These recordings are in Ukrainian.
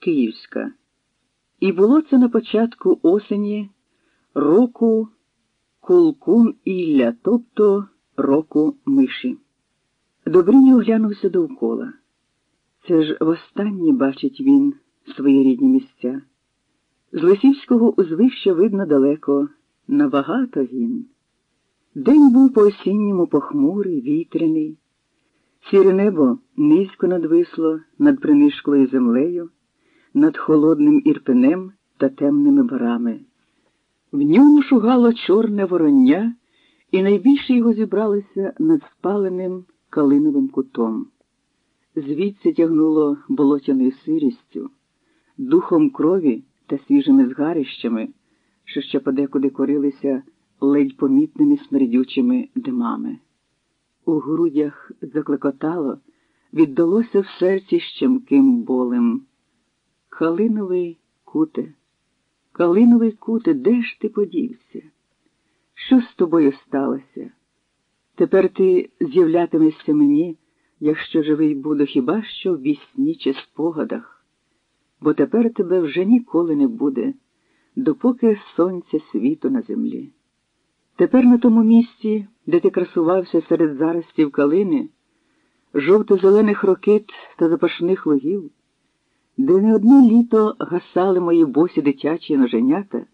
Київська. І було це на початку осені року Кулкун Ілля, тобто року миші. Добриня оглянувся довкола. Це ж востаннє бачить він свої рідні місця. З Лисівського узвища видно далеко, набагато він. День був по осінньому похмурий, вітряний. Сіре небо низько надвисло над принишклою землею, над холодним ірпенем та темними барами. В ньому шугало чорне вороння, і найбільше його зібралося над спаленим калиновим кутом. Звідси тягнуло болотяною сирістю, духом крові та свіжими згарищами, що ще подекуди корилися ледь помітними смердючими димами. У грудях заклекотало, віддалося в серці щемким болем. Калиновий куте, калиновий куте, де ж ти подівся? Що з тобою сталося? Тепер ти з'являтимешся мені, якщо живий буду хіба що в вісні чи спогадах, бо тепер тебе вже ніколи не буде, допоки сонця світу на землі. Тепер на тому місці, де ти красувався серед заростів калини, жовто-зелених рокит та запашних лугів, де не одне літо гасали мої босі дитячі ноженята,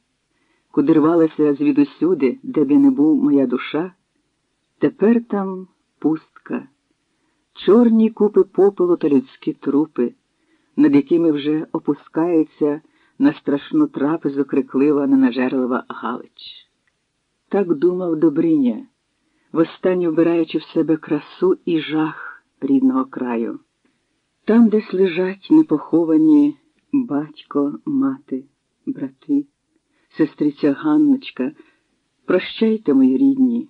куди рвалася звідусюди, де б я не був моя душа, тепер там пустка, чорні купи попелу та людські трупи, над якими вже опускається на страшну трапезу криклива ненажерлива Галич. Так думав Добриня, востаннє вбираючи в себе красу і жах рідного краю. Там, десь лежать непоховані батько, мати, брати, сестриця Ганночка, прощайте, мої рідні,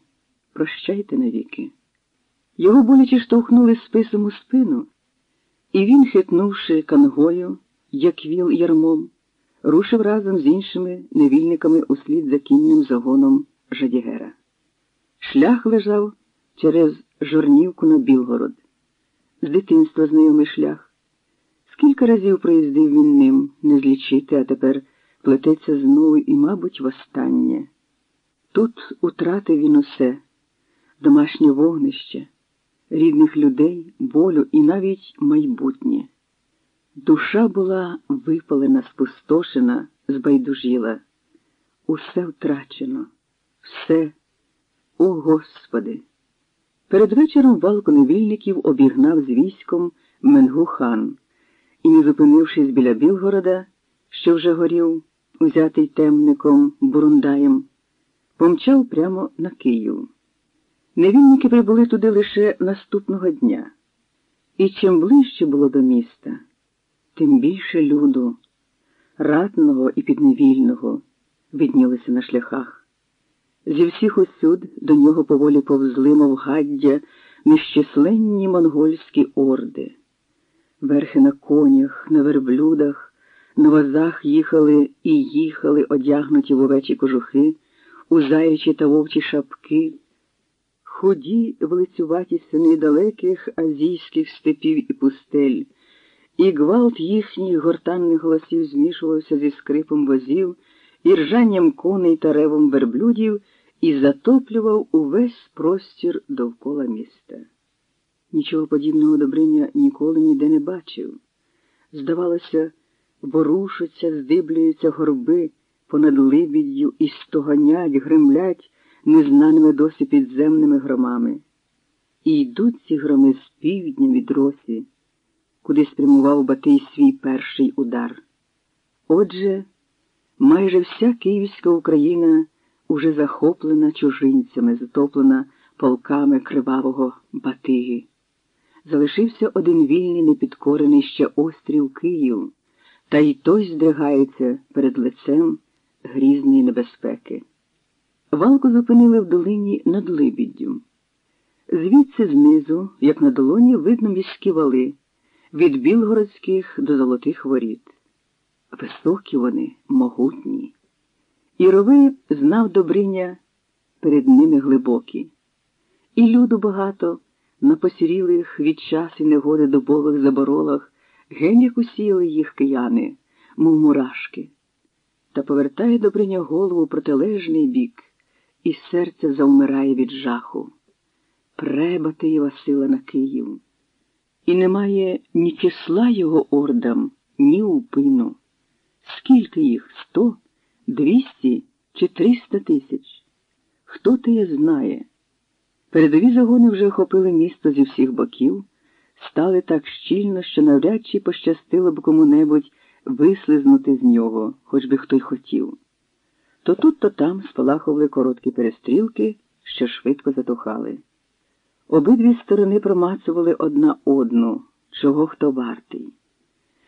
прощайте навіки. Його боляче штовхнули списом у спину, і він, хитнувши кангою, як віл ярмом, рушив разом з іншими невільниками услід за кінним загоном. Жадігера. Шлях лежав через Жорнівку на Білгород. З дитинства знайомий шлях. Скільки разів проїздив він ним не злічити, а тепер плететься знову і, мабуть, востаннє. Тут утратив він усе домашнє вогнище, рідних людей, волю і навіть майбутнє. Душа була випалена, спустошена, збайдужіла. Усе втрачено все, о Господи! Перед вечором валку невільників обігнав з військом Менгу хан і, не зупинившись біля Білгорода, що вже горів, узятий темником Бурундаєм, помчав прямо на Київ. Невільники прибули туди лише наступного дня. І чим ближче було до міста, тим більше люду, ратного і підневільного, виднілося на шляхах. Зі всіх усюд до нього поволі повзли, мов гаддя, нещисленні монгольські орди. Верхи на конях, на верблюдах, на возах їхали і їхали, одягнуті в овечі кожухи, у заячі та вовчі шапки, худі влицюваті сини далеких азійських степів і пустель, і гвалт їхніх гортанних голосів змішувався зі скрипом возів і ржанням коней та ревом верблюдів і затоплював увесь простір довкола міста. Нічого подібного Добриня ніколи ніде не бачив. Здавалося, ворушаться, здиблюються горби понад либіддю і стогонять, гримлять незнаними досі підземними громами. І йдуть ці громи з півдня від росі, куди спрямував Батий свій перший удар. Отже, майже вся Київська Україна уже захоплена чужинцями, затоплена полками кривавого Батиги. Залишився один вільний непідкорений ще острів Київ, та й той здригається перед лицем грізної небезпеки. Валку зупинили в долині над Либіддю. Звідси знизу, як на долоні, видно міські вали від білгородських до золотих воріт. Високі вони, могутні. І знав Добриня перед ними глибокі. І люду багато на посірілих від час і негоди дубових заборолах ген як усіяли їх кияни, мов мурашки, та повертає Добриня голову протилежний бік, і серце завмирає від жаху. Преба Тиєва сила на Київ. І немає ні числа його ордам, ні упину. Скільки їх? Сто, двісті чи триста тисяч? Хто теє знає? Передові загони вже охопили місто зі всіх боків, стали так щільно, що навряд чи пощастило б кому-небудь вислизнути з нього, хоч би хто й хотів. То тут, то там спалахували короткі перестрілки, що швидко затухали. Обидві сторони промацували одна одну, чого хто вартий.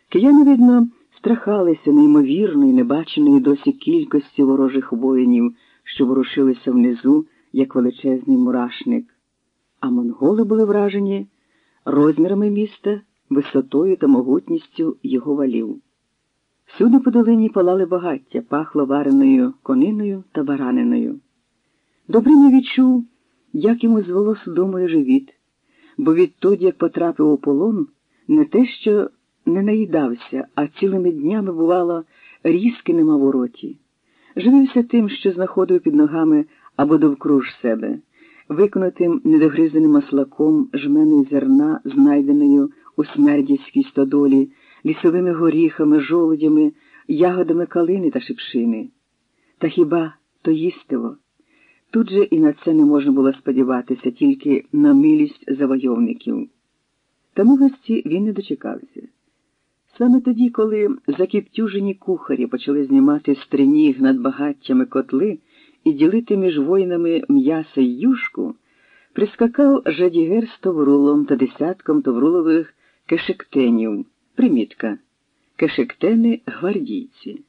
Кияни, видно, страхалися неймовірної, небаченої досі кількості ворожих воїнів, що ворушилися внизу, як величезний мурашник, а монголи були вражені розмірами міста, висотою та могутністю його валів. Всюди по долині палали багаття, пахло вареною кониною та бараниною. Добриня відчув, як йому звело судомою живіт, бо відтоді, як потрапив у полон, не те, що не наїдався, а цілими днями, бувало, різки нема в роті. Живився тим, що знаходив під ногами або довкруж себе, виконатим недогризаним маслаком жменою зерна, знайденою у смердівській стодолі, лісовими горіхами, жолудями, ягодами калини та шипшини. Та хіба то їстило? Тут же і на це не можна було сподіватися, тільки на милість завойовників. Та милості він не дочекався. Саме тоді, коли закіптюжені кухарі почали знімати стриніг над багаттями котли і ділити між воїнами м'ясо й юшку, прискакав жадігер з товрулом та десятком товрулових кешектенів. Примітка. Кешектени гвардійці.